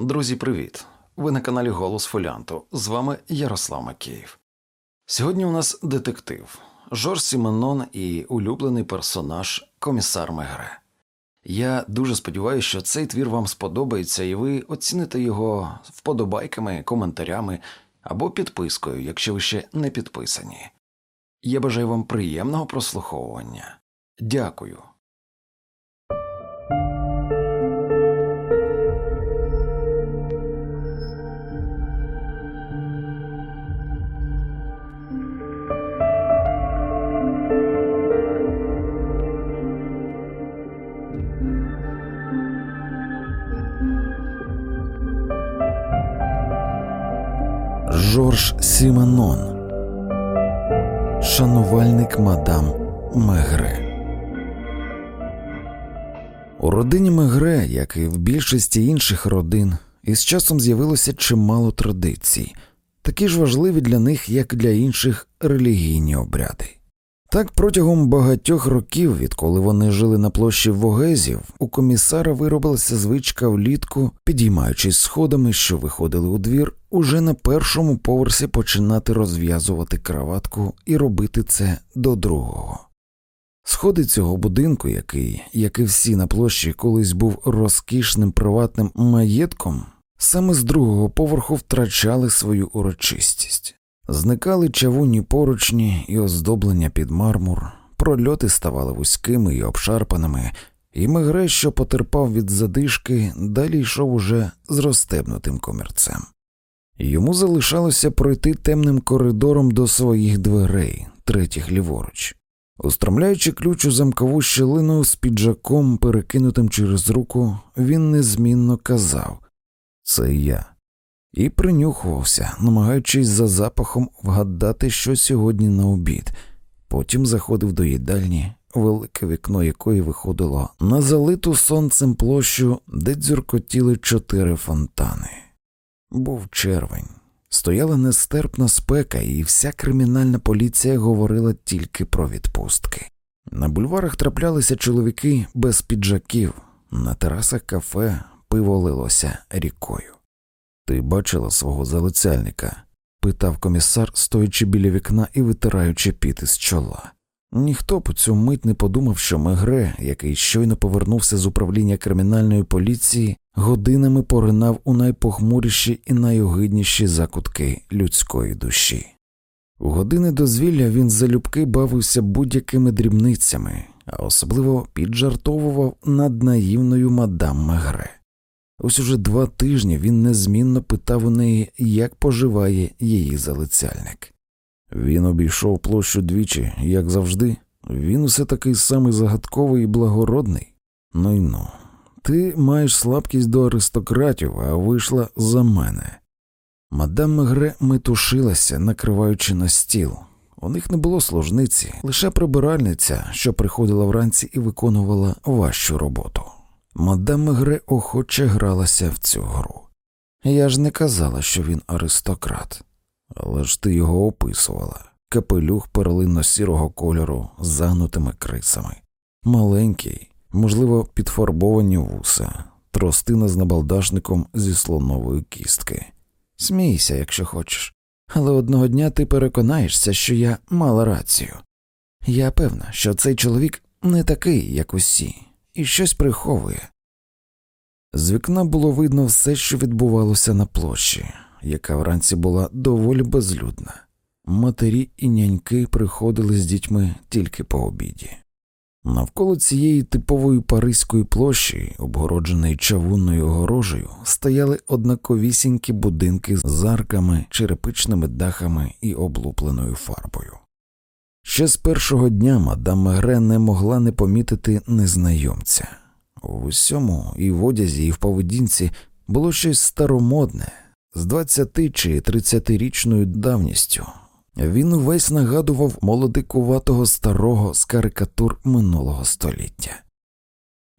Друзі, привіт! Ви на каналі Голос Фоліанту. З вами Ярослав Макеєв. Сьогодні у нас детектив Жорж Сіменон і улюблений персонаж комісар Мегре. Я дуже сподіваюся, що цей твір вам сподобається і ви оціните його вподобайками, коментарями або підпискою, якщо ви ще не підписані. Я бажаю вам приємного прослуховування. Дякую. Жорж Сіменон, шанувальник мадам Мегре. У родині Мегре, як і в більшості інших родин, із часом з'явилося чимало традицій, такі ж важливі для них, як для інших релігійні обряди. Так протягом багатьох років, відколи вони жили на площі Вогезів, у комісара виробилася звичка влітку, підіймаючись сходами, що виходили у двір, уже на першому поверсі починати розв'язувати краватку і робити це до другого. Сходи цього будинку, який, як і всі на площі, колись був розкішним приватним маєтком, саме з другого поверху втрачали свою урочистість. Зникали чавунні поручні і оздоблення під мармур, прольоти ставали вузькими і обшарпаними, і Мегре, що потерпав від задишки, далі йшов уже з розстебнутим комірцем. Йому залишалося пройти темним коридором до своїх дверей, третіх ліворуч. Устромляючи ключ у замкову щелину з піджаком, перекинутим через руку, він незмінно казав Це я і принюхувався, намагаючись за запахом вгадати, що сьогодні на обід. Потім заходив до їдальні, велике вікно якої виходило на залиту сонцем площу, де дзюркотіли чотири фонтани. Був червень. Стояла нестерпна спека, і вся кримінальна поліція говорила тільки про відпустки. На бульварах траплялися чоловіки без піджаків, на терасах кафе пиво лилося рікою. Ти бачила свого залицяльника? питав комісар, стоячи біля вікна і витираючи піти з чола. Ніхто по цю мить не подумав, що Мегре, який щойно повернувся з управління кримінальної поліції, годинами поринав у найпохмуріші і найогидніші закутки людської душі. У години дозвілля він залюбки бавився будь-якими дрібницями, а особливо піджартовував над наївною мадам Мегре. Ось уже два тижні він незмінно питав у неї, як поживає її залицяльник. Він обійшов площу двічі, як завжди, він усе такий самий загадковий і благородний. Ну й ну, ти маєш слабкість до аристократів, а вийшла за мене. Мадам Мегре метушилася, накриваючи на стіл. У них не було служниці, лише прибиральниця, що приходила вранці і виконувала важчу роботу. Мадам Мегре охоче гралася в цю гру. Я ж не казала, що він аристократ, але ж ти його описувала капелюх перлинно сірого кольору з загнутими крисами, маленький, можливо, підфарбовані вуса, тростина з набалдашником зі слонової кістки. Смійся, якщо хочеш, але одного дня ти переконаєшся, що я мала рацію. Я певна, що цей чоловік не такий, як усі і щось приховує. З вікна було видно все, що відбувалося на площі, яка вранці була доволі безлюдна. Матері і няньки приходили з дітьми тільки по обіді. Навколо цієї типової паризької площі, обгородженої чавунною огорожею, стояли однаковісінькі будинки з арками, черепичними дахами і облупленою фарбою. Ще з першого дня мадам Мегре не могла не помітити незнайомця. У усьому і в одязі, і в поведінці було щось старомодне, з двадцяти чи тридцятирічною давністю. Він увесь нагадував молодикуватого старого з карикатур минулого століття.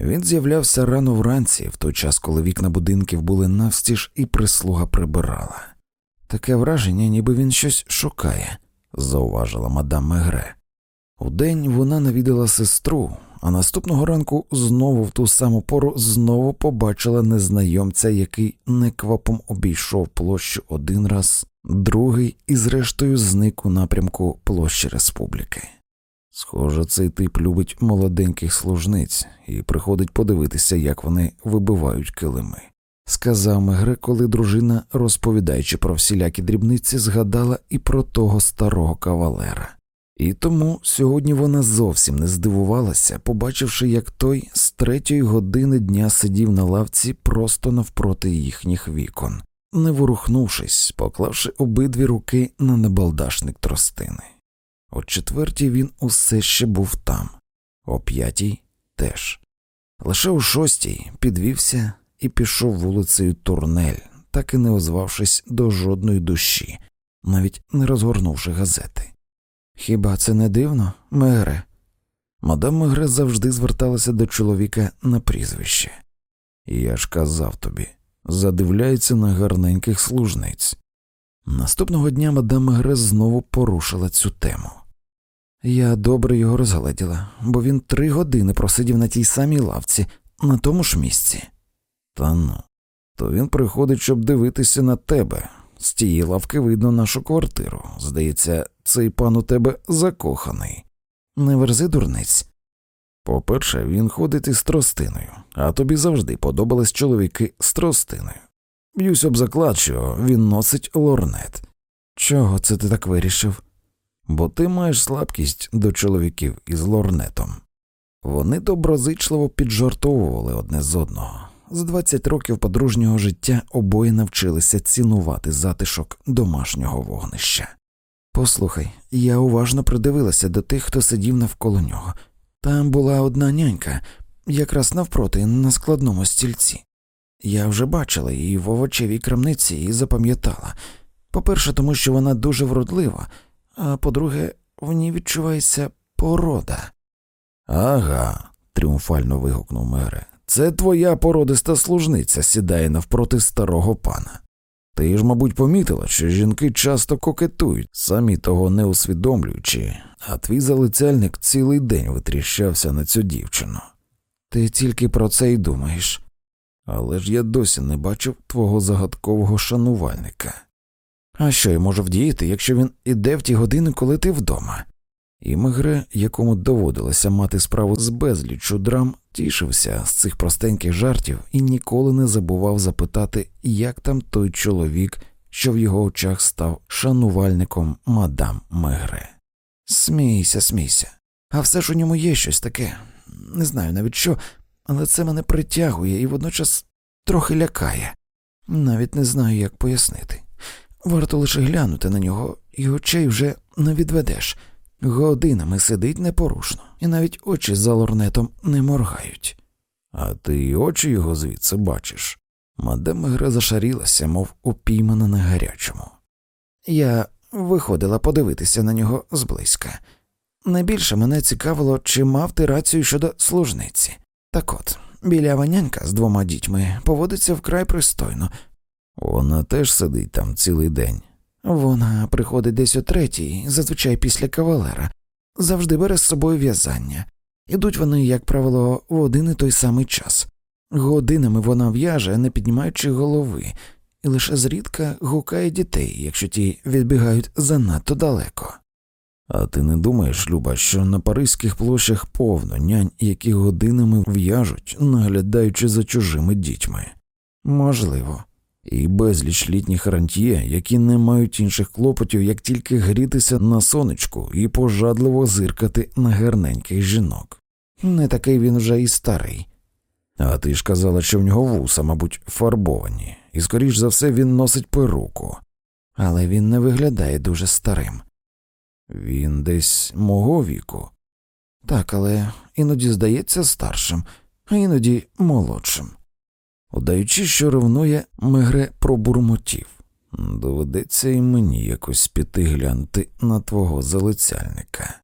Він з'являвся рано вранці, в той час, коли вікна будинків були навстіж і прислуга прибирала. Таке враження, ніби він щось шукає зауважила мадам Мегре. Удень вона навідала сестру, а наступного ранку знову в ту саму пору знову побачила незнайомця, який неквапом обійшов площу один раз, другий і, зрештою, зник у напрямку площі республіки. Схоже, цей тип любить молоденьких служниць і приходить подивитися, як вони вибивають килими. Сказав Мегре, коли дружина, розповідаючи про всілякі дрібниці, згадала і про того старого кавалера. І тому сьогодні вона зовсім не здивувалася, побачивши, як той з третьої години дня сидів на лавці просто навпроти їхніх вікон, не ворухнувшись, поклавши обидві руки на небалдашник тростини. О четвертій він усе ще був там, о п'ятій теж. Лише о шостій підвівся і пішов вулицею Турнель, так і не озвавшись до жодної душі, навіть не розгорнувши газети. Хіба це не дивно, Мегре? Мадам Мегре завжди зверталася до чоловіка на прізвище. Я ж казав тобі, задивляється на гарненьких служниць. Наступного дня мадам Мегре знову порушила цю тему. Я добре його розгледіла, бо він три години просидів на тій самій лавці, на тому ж місці. Та ну, то він приходить, щоб дивитися на тебе. З тієї лавки видно нашу квартиру. Здається, цей пан у тебе закоханий. Не верзи дурниць. По перше, він ходить із тростиною, а тобі завжди подобались чоловіки з тростиною. Б'юсь об заклад, що він носить лорнет. Чого це ти так вирішив? Бо ти маєш слабкість до чоловіків із лорнетом. Вони доброзичливо піджартовували одне з одного. З 20 років подружнього життя обоє навчилися цінувати затишок домашнього вогнища. Послухай, я уважно придивилася до тих, хто сидів навколо нього. Там була одна нянька, якраз навпроти, на складному стільці. Я вже бачила її в овочевій крамниці і запам'ятала. По-перше, тому що вона дуже вродлива, а по-друге, в ній відчувається порода. Ага, тріумфально вигукнув Мере. Це твоя породиста служниця сідає навпроти старого пана. Ти ж, мабуть, помітила, що жінки часто кокетують, самі того не усвідомлюючи, а твій залицяльник цілий день витріщався на цю дівчину. Ти тільки про це й думаєш. Але ж я досі не бачив твого загадкового шанувальника. А що я можу вдіяти, якщо він іде в ті години, коли ти вдома? І Мегре, якому доводилося мати справу з безліччю драм, тішився з цих простеньких жартів і ніколи не забував запитати, як там той чоловік, що в його очах став шанувальником мадам Мегре. Смійся, смійся, а все ж у ньому є щось таке, не знаю навіть що, але це мене притягує і водночас трохи лякає. Навіть не знаю, як пояснити. Варто лише глянути на нього, і очей вже не відведеш. Годинами сидить непорушно, і навіть очі за лорнетом не моргають. А ти й очі його звідси бачиш. Мадам Мегре зашарілася, мов упіймана на гарячому. Я виходила подивитися на нього зблизька. Найбільше мене цікавило, чи мав ти рацію щодо служниці. Так от, білява нянька з двома дітьми поводиться вкрай пристойно. Вона теж сидить там цілий день. Вона приходить десь о третій, зазвичай після кавалера, завжди бере з собою в'язання. Ідуть вони, як правило, в один і той самий час. Годинами вона в'яже, не піднімаючи голови, і лише зрідка гукає дітей, якщо ті відбігають занадто далеко. А ти не думаєш, Люба, що на паризьких площах повно нянь, які годинами в'яжуть, наглядаючи за чужими дітьми? Можливо і безліч літніх рантьє, які не мають інших клопотів, як тільки грітися на сонечку і пожадливо зиркати на гарненьких жінок. Не такий він вже і старий. А ти ж казала, що в нього вуса, мабуть, фарбовані, і, скоріш за все, він носить перуку, але він не виглядає дуже старим. Він десь мого віку. Так, але іноді здається старшим, а іноді молодшим. Удаючи, що ревнує, Мегре пробурмотів. Доведеться і мені якось піти глянути на твого залицяльника.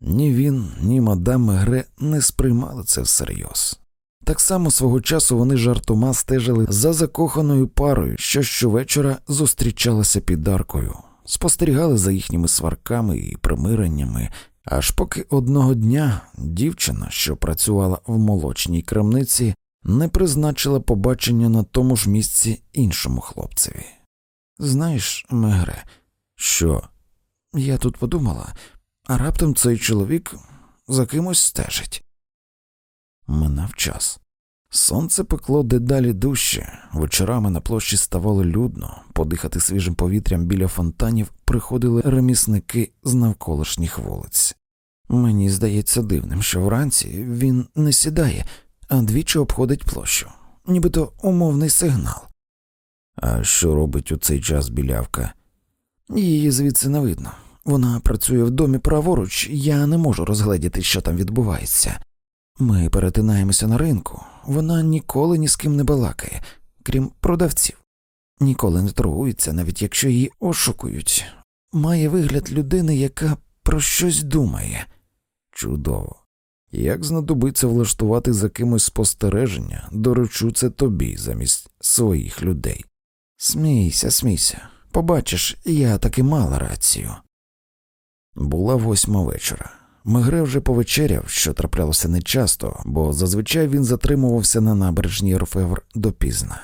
Ні він, ні мадам Мегре не сприймали це всерйоз. Так само свого часу вони жартома стежили за закоханою парою, що щовечора зустрічалася під аркою, спостерігали за їхніми сварками і примиреннями, Аж поки одного дня дівчина, що працювала в молочній крамниці, не призначила побачення на тому ж місці іншому хлопцеві. Знаєш, Мегре, що я тут подумала, а раптом цей чоловік за кимось стежить. Минав час. Сонце пекло дедалі дужче, вечорами на площі ставало людно, подихати свіжим повітрям біля фонтанів приходили ремісники з навколишніх вулиць. Мені здається дивним, що вранці він не сідає, а двічі обходить площу, нібито умовний сигнал. А що робить у цей час білявка? Її звідси не видно. Вона працює в домі праворуч, я не можу розгледіти, що там відбувається. Ми перетинаємося на ринку, вона ніколи ні з ким не балакає, крім продавців, ніколи не торгується, навіть якщо її ошукують. Має вигляд людини, яка про щось думає. Чудово. Як знадобиться влаштувати за кимось спостереження, доручу це тобі замість своїх людей. Смійся, смійся, побачиш, я таки мала рацію. Була восьма вечора. Мегре вже повечеряв, що траплялося нечасто, бо зазвичай він затримувався на набережній Орфевр допізна.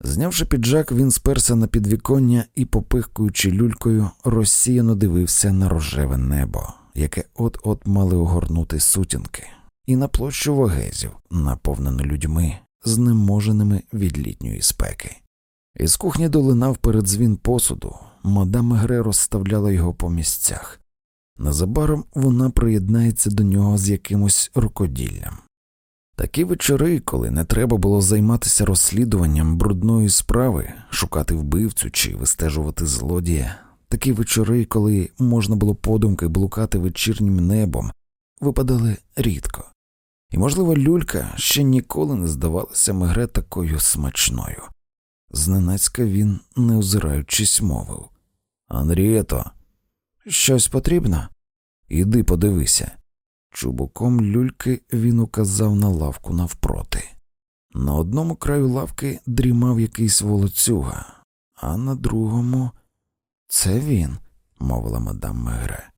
Знявши піджак, він сперся на підвіконня і, попихкуючи люлькою, розсіяно дивився на рожеве небо, яке от-от мали огорнути сутінки, і на площу вогезів, наповнену людьми, знеможеними від літньої спеки. Із кухні долинав передзвін посуду, мадам Мегре розставляла його по місцях. Незабаром вона приєднається до нього з якимось рукоділлям. Такі вечори, коли не треба було займатися розслідуванням брудної справи, шукати вбивцю чи вистежувати злодія, такі вечори, коли можна було подумки блукати вечірнім небом, випадали рідко, і, можливо, люлька ще ніколи не здавалася Мегре такою смачною. Зненацька він, не озираючись, мовив Анрієто, щось потрібно? Іди подивися. Чубуком люльки він указав на лавку навпроти. На одному краю лавки дрімав якийсь волоцюга, а на другому це він, мовила мадам Мегре.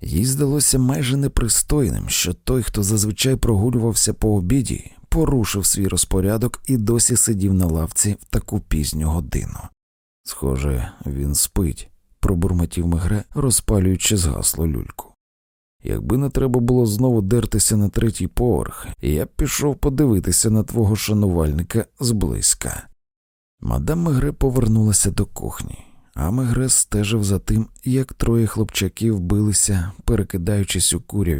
Їй здалося майже непристойним, що той, хто зазвичай прогулювався по обіді, порушив свій розпорядок і досі сидів на лавці в таку пізню годину. Схоже, він спить, пробурмотів Мегре, розпалюючи згасло люльку. Якби не треба було знову дертися на третій поверх, я б пішов подивитися на твого шанувальника зблизька. Мадам Мегре повернулася до кухні, а Мегре стежив за тим, як троє хлопчаків билися, перекидаючись у куряві.